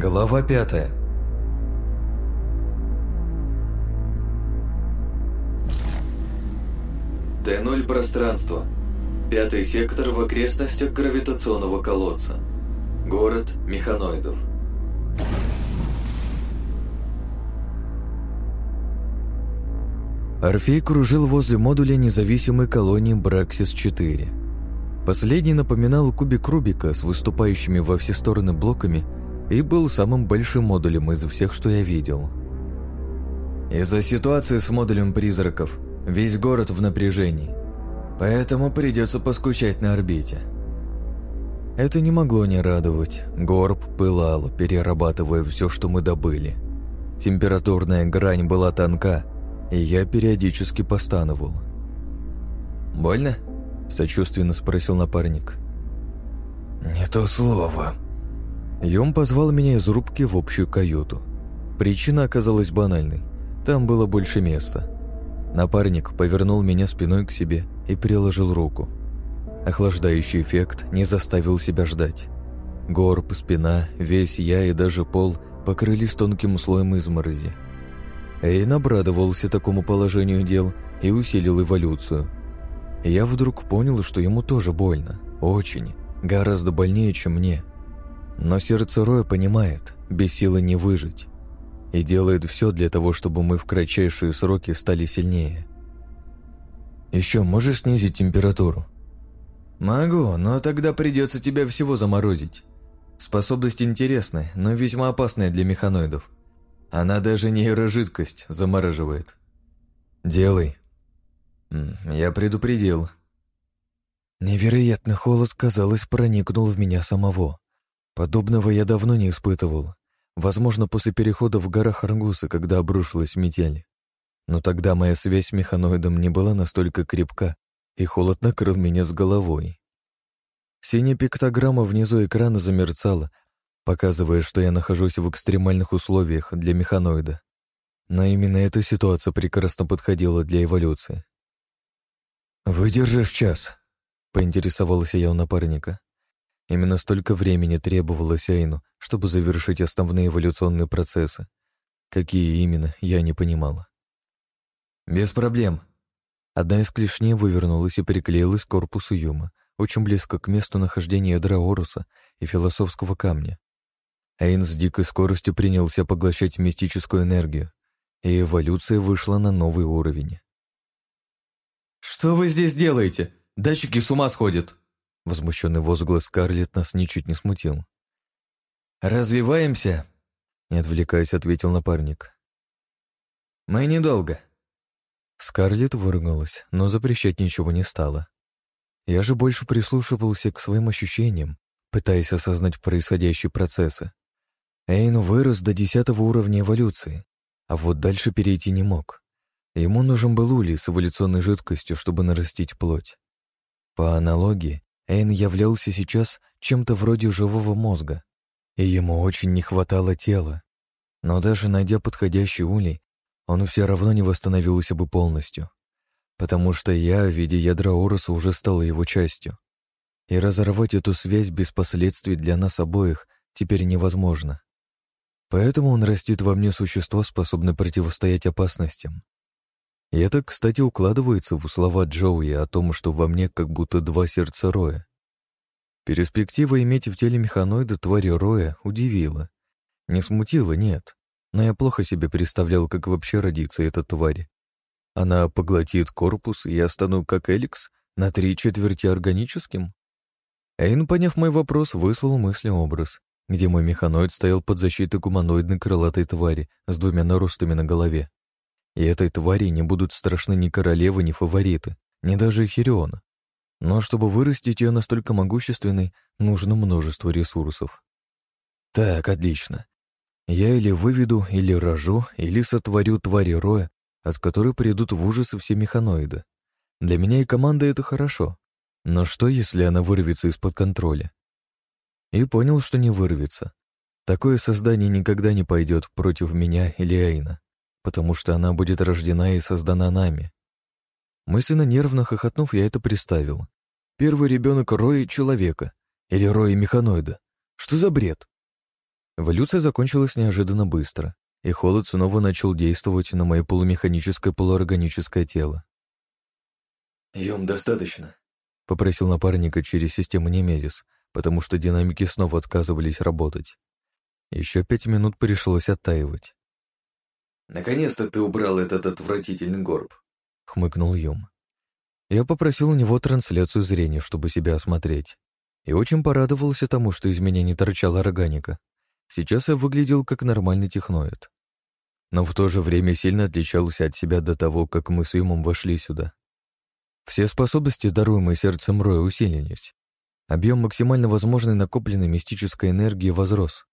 Глава пятая Т-0 пространство. Пятый сектор в окрестностях гравитационного колодца. Город механоидов. Орфей кружил возле модуля независимой колонии Браксис-4. Последний напоминал кубик Рубика с выступающими во все стороны блоками и был самым большим модулем из всех, что я видел. Из-за ситуации с модулем призраков Весь город в напряжении, поэтому придется поскучать на орбите. Это не могло не радовать. Горб пылал, перерабатывая все, что мы добыли. Температурная грань была тонка, и я периодически постановал. «Больно?» – сочувственно спросил напарник. «Не то слово». Юм позвал меня из рубки в общую каюту. Причина оказалась банальной. Там было больше места. Напарник повернул меня спиной к себе и приложил руку. Охлаждающий эффект не заставил себя ждать. Горб, спина, весь я и даже пол покрылись тонким слоем изморози. Эйн обрадовался такому положению дел и усилил эволюцию. я вдруг понял, что ему тоже больно. Очень. Гораздо больнее, чем мне. Но сердце Роя понимает, без силы не выжить и делает все для того, чтобы мы в кратчайшие сроки стали сильнее. Еще можешь снизить температуру? Могу, но тогда придется тебя всего заморозить. Способность интересная, но весьма опасная для механоидов. Она даже нейрожидкость замораживает. Делай. Я предупредил. Невероятный холод, казалось, проникнул в меня самого. Подобного я давно не испытывал. Возможно, после перехода в горах Аргуса, когда обрушилась метель. Но тогда моя связь с механоидом не была настолько крепка, и холод накрыл меня с головой. Синяя пиктограмма внизу экрана замерцала, показывая, что я нахожусь в экстремальных условиях для механоида. Но именно эта ситуация прекрасно подходила для эволюции. «Выдержишь час?» — поинтересовался я у напарника. Именно столько времени требовалось Айну, чтобы завершить основные эволюционные процессы. Какие именно, я не понимала. «Без проблем». Одна из клешней вывернулась и приклеилась к корпусу Юма, очень близко к месту нахождения ядра Оруса и философского камня. Эйн с дикой скоростью принялся поглощать мистическую энергию, и эволюция вышла на новый уровень. «Что вы здесь делаете? Датчики с ума сходят!» Возмущенный возглас Скарлетт нас ничуть не смутил. «Развиваемся?» — не отвлекаясь, ответил напарник. «Мы недолго». Скарлетт выругалась, но запрещать ничего не стала. Я же больше прислушивался к своим ощущениям, пытаясь осознать происходящие процессы. Эйн вырос до десятого уровня эволюции, а вот дальше перейти не мог. Ему нужен был улей с эволюционной жидкостью, чтобы нарастить плоть. По аналогии, Эйн являлся сейчас чем-то вроде живого мозга, и ему очень не хватало тела. Но даже найдя подходящий улей, он все равно не восстановился бы полностью, потому что я в виде ядра Оруса уже стал его частью. И разорвать эту связь без последствий для нас обоих теперь невозможно. Поэтому он растит во мне существо, способное противостоять опасностям. И это, кстати, укладывается в слова Джоуи о том, что во мне как будто два сердца Роя. Перспектива иметь в теле механоида твари Роя удивила. Не смутила, нет. Но я плохо себе представлял, как вообще родится эта тварь. Она поглотит корпус, и я стану, как Эликс, на три четверти органическим? Эйн, поняв мой вопрос, выслал мысли-образ, где мой механоид стоял под защитой гуманоидной крылатой твари с двумя наростами на голове. И этой твари не будут страшны ни королевы, ни фавориты, ни даже Хириона. Но чтобы вырастить ее настолько могущественной, нужно множество ресурсов. Так, отлично. Я или выведу, или рожу, или сотворю твари роя, от которой придут в ужасы все механоиды. Для меня и команда это хорошо. Но что, если она вырвется из-под контроля? И понял, что не вырвется. Такое создание никогда не пойдет против меня или Эйна потому что она будет рождена и создана нами. Мысленно нервно хохотнув, я это представил. Первый ребенок Рои человека или Рои механоида. Что за бред? Эволюция закончилась неожиданно быстро, и холод снова начал действовать на мое полумеханическое полуорганическое тело. «Ем достаточно», — попросил напарника через систему Немезис, потому что динамики снова отказывались работать. Еще пять минут пришлось оттаивать. «Наконец-то ты убрал этот отвратительный горб», — хмыкнул Юм. Я попросил у него трансляцию зрения, чтобы себя осмотреть, и очень порадовался тому, что из меня не торчала органика. Сейчас я выглядел как нормальный техноид. Но в то же время сильно отличался от себя до того, как мы с Юмом вошли сюда. Все способности, даруемые сердцем Роя, усилились. Объем максимально возможной накопленной мистической энергии возрос.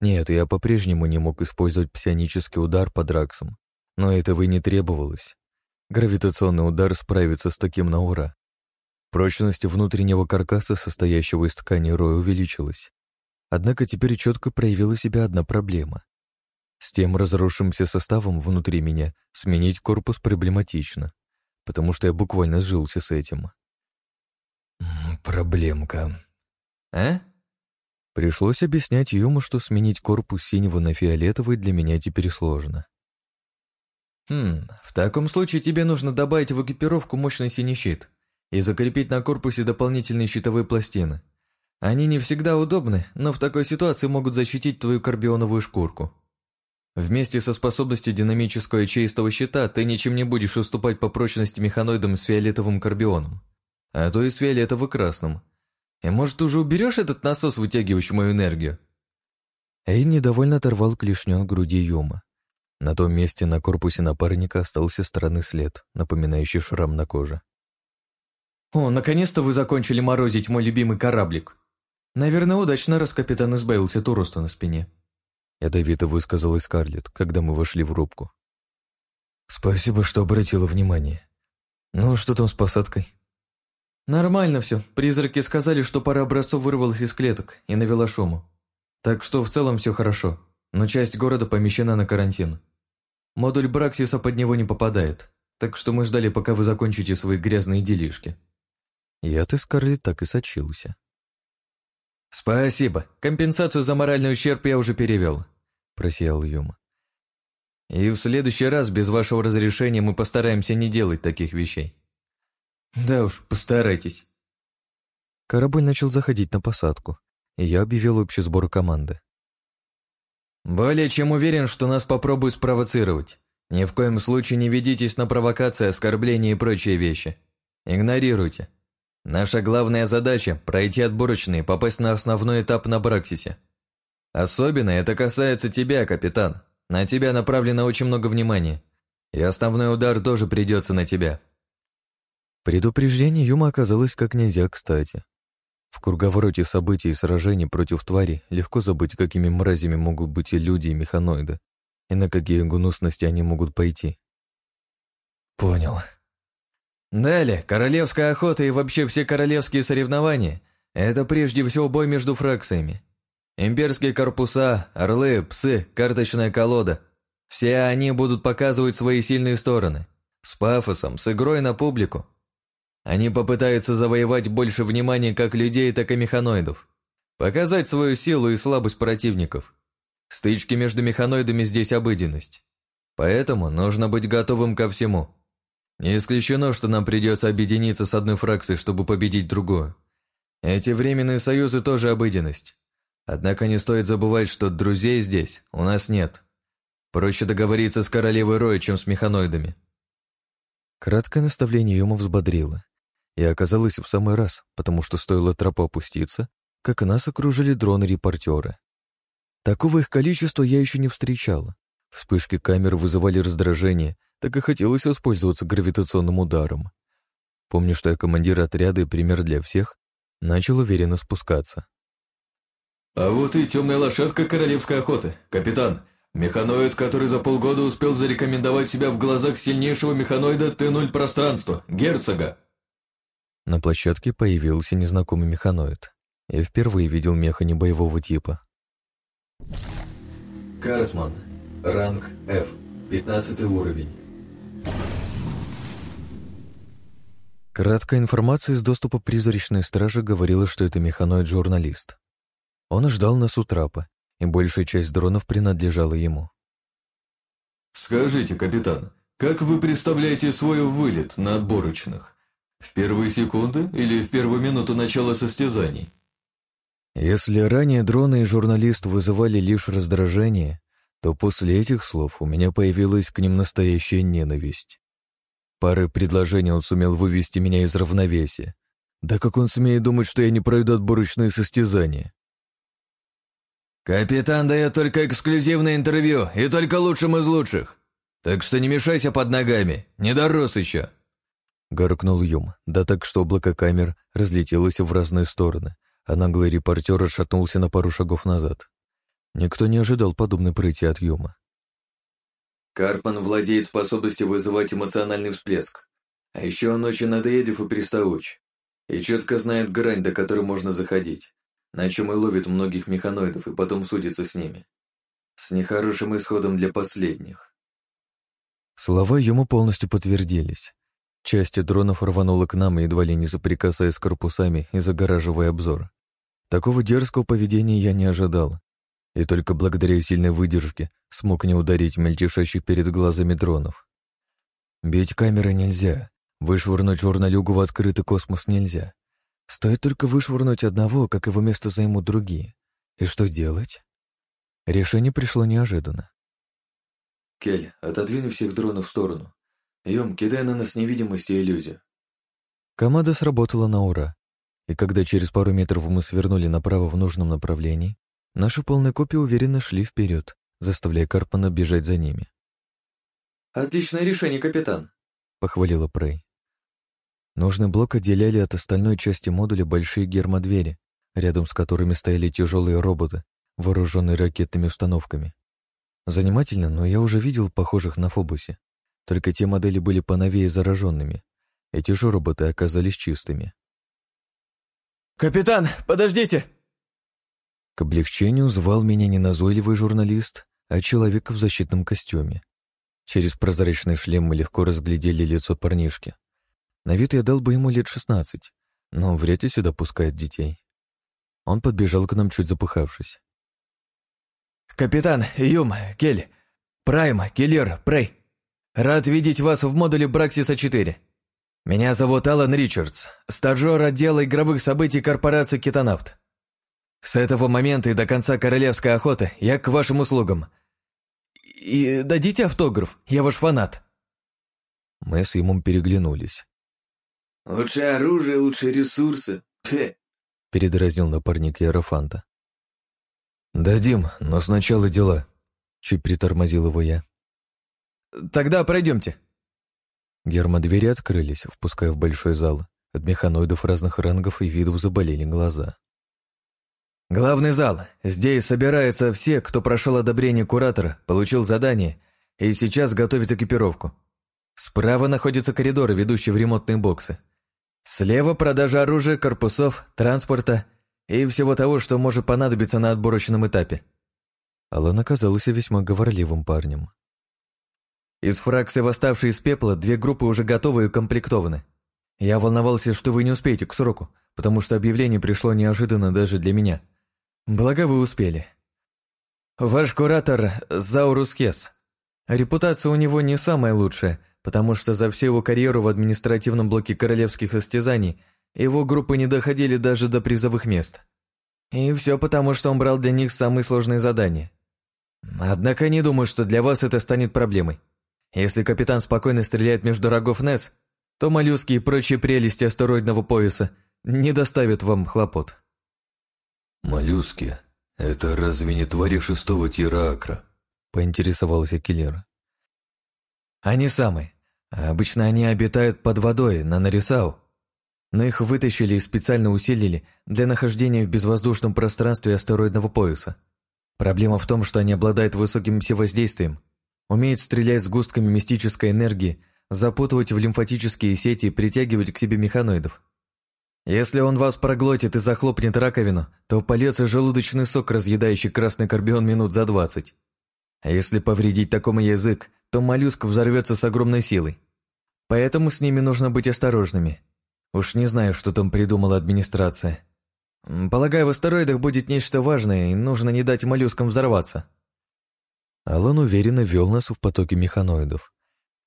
Нет, я по-прежнему не мог использовать псионический удар по Драксам, но этого и не требовалось. Гравитационный удар справится с таким на ура. Прочность внутреннего каркаса, состоящего из ткани Роя, увеличилась. Однако теперь четко проявила себя одна проблема. С тем разрушившимся составом внутри меня сменить корпус проблематично, потому что я буквально сжился с этим. «Проблемка». «А?» Пришлось объяснять Юму, что сменить корпус синего на фиолетовый для меня теперь сложно. «Хм, в таком случае тебе нужно добавить в экипировку мощный синий щит и закрепить на корпусе дополнительные щитовые пластины. Они не всегда удобны, но в такой ситуации могут защитить твою карбионовую шкурку. Вместе со способностью динамического и чистого щита ты ничем не будешь уступать по прочности механоидам с фиолетовым карбионом, а то и с фиолетово-красным. И может, ты уже уберешь этот насос, вытягивающий мою энергию?» Эй недовольно оторвал клешню от груди Юма. На том месте на корпусе напарника остался странный след, напоминающий шрам на коже. «О, наконец-то вы закончили морозить мой любимый кораблик!» Наверное, удачно, раз капитан избавился от уроста на спине. Ядовито высказалась Скарлетт, когда мы вошли в рубку. Спасибо, что обратила внимание. Ну, что там с посадкой? Нормально все. Призраки сказали, что пара образцов вырвалась из клеток и навела шуму. Так что в целом все хорошо, но часть города помещена на карантин. Модуль Браксиса под него не попадает, так что мы ждали, пока вы закончите свои грязные делишки. Я ты, Скарлетт, так и сочился. «Спасибо. Компенсацию за моральный ущерб я уже перевел», – просиял Юма. «И в следующий раз без вашего разрешения мы постараемся не делать таких вещей». «Да уж, постарайтесь». Корабль начал заходить на посадку, и я объявил общий сбор команды. «Более чем уверен, что нас попробуют спровоцировать. Ни в коем случае не ведитесь на провокации, оскорбления и прочие вещи. Игнорируйте. Наша главная задача – пройти отборочные, попасть на основной этап на Браксисе. Особенно это касается тебя, капитан. На тебя направлено очень много внимания. И основной удар тоже придется на тебя. Предупреждение Юма оказалось как нельзя кстати. В круговороте событий и сражений против твари легко забыть, какими мразями могут быть и люди, и механоиды, и на какие гнусности они могут пойти. «Понял», Далее, королевская охота и вообще все королевские соревнования – это прежде всего бой между фракциями. Имперские корпуса, орлы, псы, карточная колода – все они будут показывать свои сильные стороны. С пафосом, с игрой на публику. Они попытаются завоевать больше внимания как людей, так и механоидов. Показать свою силу и слабость противников. Стычки между механоидами здесь обыденность. Поэтому нужно быть готовым ко всему – не исключено, что нам придется объединиться с одной фракцией, чтобы победить другую. Эти временные союзы тоже обыденность. Однако не стоит забывать, что друзей здесь у нас нет. Проще договориться с королевой Роя, чем с механоидами. Краткое наставление Юма взбодрило. И оказалось в самый раз, потому что стоило тропу опуститься, как нас окружили дроны-репортеры. Такого их количества я еще не встречала. Вспышки камер вызывали раздражение, так и хотелось воспользоваться гравитационным ударом. Помню, что я командир отряда и пример для всех, начал уверенно спускаться. «А вот и темная лошадка королевской охоты, капитан. Механоид, который за полгода успел зарекомендовать себя в глазах сильнейшего механоида Т-0 пространства, герцога». На площадке появился незнакомый механоид. Я впервые видел меха не боевого типа. Картман. Ранг F. 15 уровень. Краткая информация из доступа призрачной стражи говорила, что это механоид-журналист. Он ждал нас у трапа и большая часть дронов принадлежала ему. «Скажите, капитан, как вы представляете свой вылет на отборочных? В первые секунды или в первую минуту начала состязаний?» Если ранее дроны и журналист вызывали лишь раздражение, то после этих слов у меня появилась к ним настоящая ненависть. Пары предложений он сумел вывести меня из равновесия. Да как он смеет думать, что я не пройду отборочные состязания? «Капитан дает только эксклюзивное интервью, и только лучшим из лучших. Так что не мешайся под ногами, не дорос еще!» Гаркнул Юм, да так, что облако камер разлетелось в разные стороны, а наглый репортер отшатнулся на пару шагов назад. Никто не ожидал подобной прыти от Юма. Карпан владеет способностью вызывать эмоциональный всплеск. А еще он очень надоедлив и приставуч. И четко знает грань, до которой можно заходить, на чем и ловит многих механоидов и потом судится с ними. С нехорошим исходом для последних. Слова ему полностью подтвердились. Часть дронов рванула к нам, едва ли не соприкасаясь с корпусами и загораживая обзор. Такого дерзкого поведения я не ожидал, и только благодаря сильной выдержке смог не ударить мельтешащих перед глазами дронов. Бить камеры нельзя, вышвырнуть журналюгу в открытый космос нельзя. Стоит только вышвырнуть одного, как его место займут другие. И что делать? Решение пришло неожиданно. «Кель, отодвинь всех дронов в сторону. Йом, кидай на нас невидимость и иллюзию». Команда сработала на ура, и когда через пару метров мы свернули направо в нужном направлении, наши полные копии уверенно шли вперед, заставляя Карпана бежать за ними. «Отличное решение, капитан», — похвалила Прей. Нужный блок отделяли от остальной части модуля большие гермодвери, рядом с которыми стояли тяжелые роботы, вооруженные ракетными установками. Занимательно, но я уже видел похожих на Фобусе. Только те модели были поновее зараженными. Эти же роботы оказались чистыми. «Капитан, подождите!» К облегчению звал меня не назойливый журналист, а человек в защитном костюме. Через прозрачный шлем мы легко разглядели лицо парнишки. На вид я дал бы ему лет шестнадцать, но вряд ли сюда пускают детей. Он подбежал к нам, чуть запыхавшись. «Капитан, Юм, Кель, Прайм, Киллер, Прей, рад видеть вас в модуле Браксиса-4. Меня зовут Алан Ричардс, стажер отдела игровых событий корпорации Китанавт. С этого момента и до конца королевской охоты я к вашим услугам. И дадите автограф, я ваш фанат». Мы с Юмом переглянулись. «Лучшее оружие, лучшие ресурсы. Пе!» — передразнил напарник Ярофанта. «Дадим, но сначала дела», — чуть притормозил его я. «Тогда пройдемте». Гермодвери открылись, впуская в большой зал. От механоидов разных рангов и видов заболели глаза. «Главный зал. Здесь собираются все, кто прошел одобрение куратора, получил задание и сейчас готовит экипировку. Справа находятся коридоры, ведущие в ремонтные боксы. Слева продажа оружия, корпусов, транспорта и всего того, что может понадобиться на отборочном этапе. Алан оказался весьма говорливым парнем. Из фракции, восставшей из пепла, две группы уже готовы и укомплектованы. Я волновался, что вы не успеете к сроку, потому что объявление пришло неожиданно даже для меня. Благо вы успели. Ваш куратор Заурус Кес. Репутация у него не самая лучшая, потому что за всю его карьеру в административном блоке королевских состязаний его группы не доходили даже до призовых мест. И все потому, что он брал для них самые сложные задания. Однако не думаю, что для вас это станет проблемой. Если капитан спокойно стреляет между рогов Нес, то моллюски и прочие прелести астероидного пояса не доставят вам хлопот. «Моллюски? Это разве не твари шестого тира Акра?» — поинтересовался Киллер. «Они самые. Обычно они обитают под водой, на Нарисау. Но их вытащили и специально усилили для нахождения в безвоздушном пространстве астероидного пояса. Проблема в том, что они обладают высоким всевоздействием, умеют стрелять с густками мистической энергии, запутывать в лимфатические сети и притягивать к себе механоидов. Если он вас проглотит и захлопнет раковину, то польется желудочный сок, разъедающий красный карбион минут за двадцать. А если повредить такому язык, то моллюск взорвется с огромной силой. Поэтому с ними нужно быть осторожными. Уж не знаю, что там придумала администрация. Полагаю, в астероидах будет нечто важное, и нужно не дать моллюскам взорваться». Алан уверенно вел нас в потоке механоидов.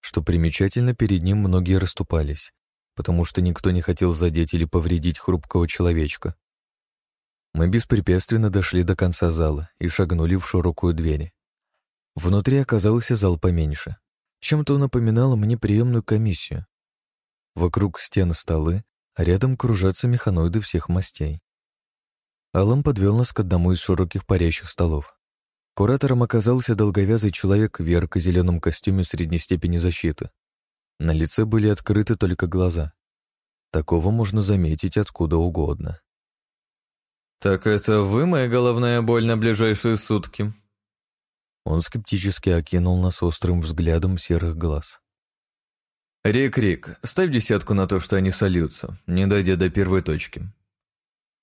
Что примечательно, перед ним многие расступались, потому что никто не хотел задеть или повредить хрупкого человечка. Мы беспрепятственно дошли до конца зала и шагнули в широкую дверь. Внутри оказался зал поменьше. Чем-то он напоминал мне приемную комиссию. Вокруг стен столы, а рядом кружатся механоиды всех мастей. Алам подвел нас к одному из широких парящих столов. Куратором оказался долговязый человек в ярко-зеленом костюме средней степени защиты. На лице были открыты только глаза. Такого можно заметить откуда угодно. «Так это вы моя головная боль на ближайшие сутки?» Он скептически окинул нас острым взглядом серых глаз. «Рик-Рик, ставь десятку на то, что они сольются, не дойдя до первой точки».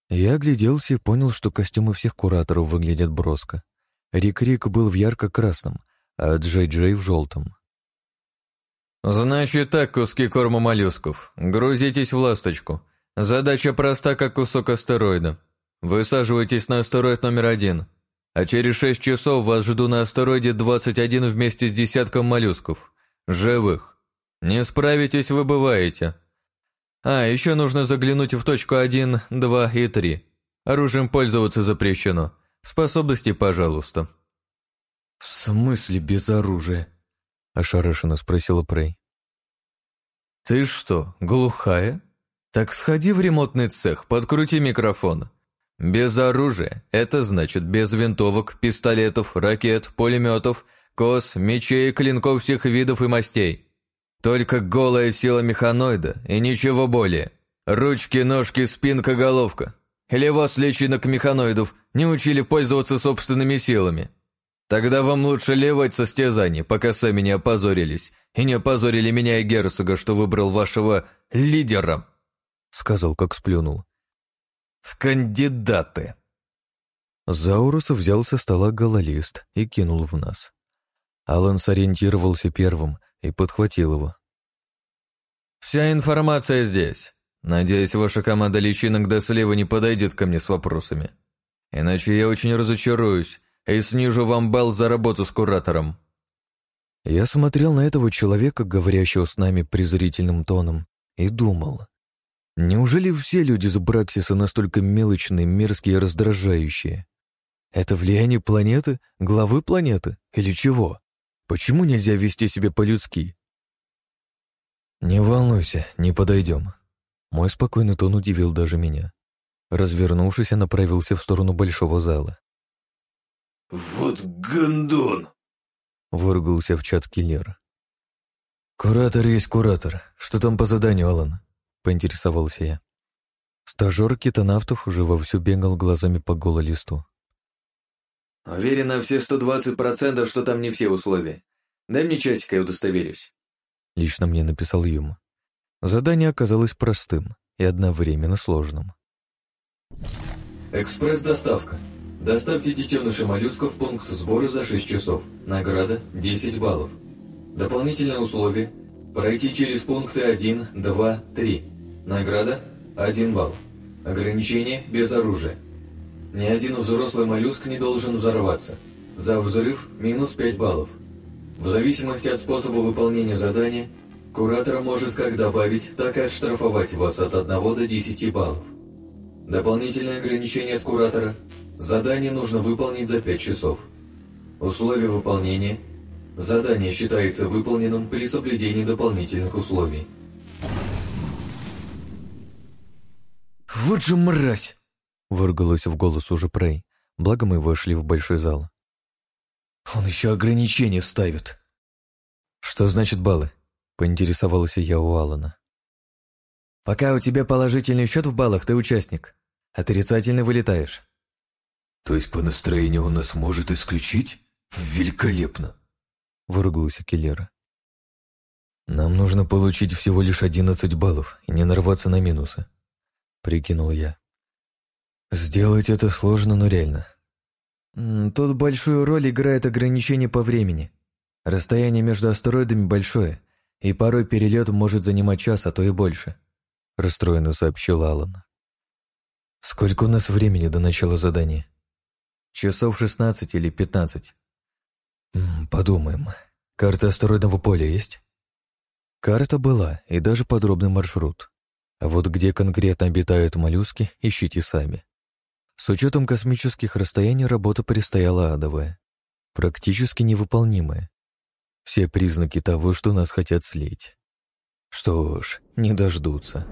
Я огляделся и понял, что костюмы всех кураторов выглядят броско. Рик-Рик был в ярко-красном, а Джей-Джей в желтом. «Значит так, куски корма моллюсков. Грузитесь в ласточку. Задача проста, как кусок астероида. Высаживайтесь на астероид номер один, а через шесть часов вас жду на астероиде 21 вместе с десятком моллюсков. Живых. Не справитесь, выбываете. А, еще нужно заглянуть в точку 1, 2 и 3. Оружием пользоваться запрещено. Способности, пожалуйста». «В смысле без оружия?» – ошарашенно спросила Прей. «Ты что, глухая? Так сходи в ремонтный цех, подкрути микрофон. Без оружия – это значит без винтовок, пистолетов, ракет, пулеметов, кос, мечей, клинков всех видов и мастей. Только голая сила механоида и ничего более. Ручки, ножки, спинка, головка. Или вас, личинок механоидов, не учили пользоваться собственными силами? Тогда вам лучше левать состязаний, пока сами не опозорились, и не опозорили меня и герцога, что выбрал вашего лидера», — сказал, как сплюнул. «В кандидаты». Заурус взял со стола гололист и кинул в нас. Алан сориентировался первым и подхватил его. «Вся информация здесь. Надеюсь, ваша команда личинок до слива не подойдет ко мне с вопросами. Иначе я очень разочаруюсь и снижу вам балл за работу с куратором». Я смотрел на этого человека, говорящего с нами презрительным тоном, и думал, неужели все люди с Браксиса настолько мелочные, мерзкие и раздражающие? Это влияние планеты, главы планеты или чего? Почему нельзя вести себя по-людски? «Не волнуйся, не подойдем», мой спокойный тон удивил даже меня. Развернувшись, я направился в сторону большого зала. «Вот гандон!» — выругался в чат киллер. «Куратор есть куратор. Что там по заданию, Алан?» — поинтересовался я. Стажер китонавтов уже вовсю бегал глазами по гололисту. «Уверен на все 120%, что там не все условия. Дай мне часик, я удостоверюсь». Лично мне написал Юм. Задание оказалось простым и одновременно сложным. Экспресс-доставка. Доставьте детеныша моллюска в пункт сбора за 6 часов. Награда 10 баллов. Дополнительное условие. Пройти через пункты 1, 2, 3. Награда 1 балл. Ограничение без оружия. Ни один взрослый моллюск не должен взорваться. За взрыв минус 5 баллов. В зависимости от способа выполнения задания Куратор может как добавить, так и отштрафовать вас от 1 до 10 баллов. Дополнительное ограничение от куратора. Задание нужно выполнить за 5 часов. Условия выполнения. Задание считается выполненным при соблюдении дополнительных условий. «Вот же мразь!» — выругалась в голос уже Прей, благо мы вошли в большой зал. «Он еще ограничения ставит!» «Что значит баллы?» Поинтересовался я у Алана. «Пока у тебя положительный счет в баллах, ты участник. Отрицательный вылетаешь». «То есть по настроению он нас может исключить? Великолепно!» Выругался Келлера. «Нам нужно получить всего лишь одиннадцать баллов и не нарваться на минусы», — прикинул я. «Сделать это сложно, но реально». «Тут большую роль играет ограничение по времени. Расстояние между астероидами большое, и порой перелет может занимать час, а то и больше», — расстроенно сообщил Алан. Сколько у нас времени до начала задания? Часов шестнадцать или пятнадцать. Подумаем. Карта астероидного поля есть? Карта была, и даже подробный маршрут. А вот где конкретно обитают моллюски, ищите сами. С учетом космических расстояний работа предстояла адовая. Практически невыполнимая. Все признаки того, что нас хотят слить. Что ж, не дождутся.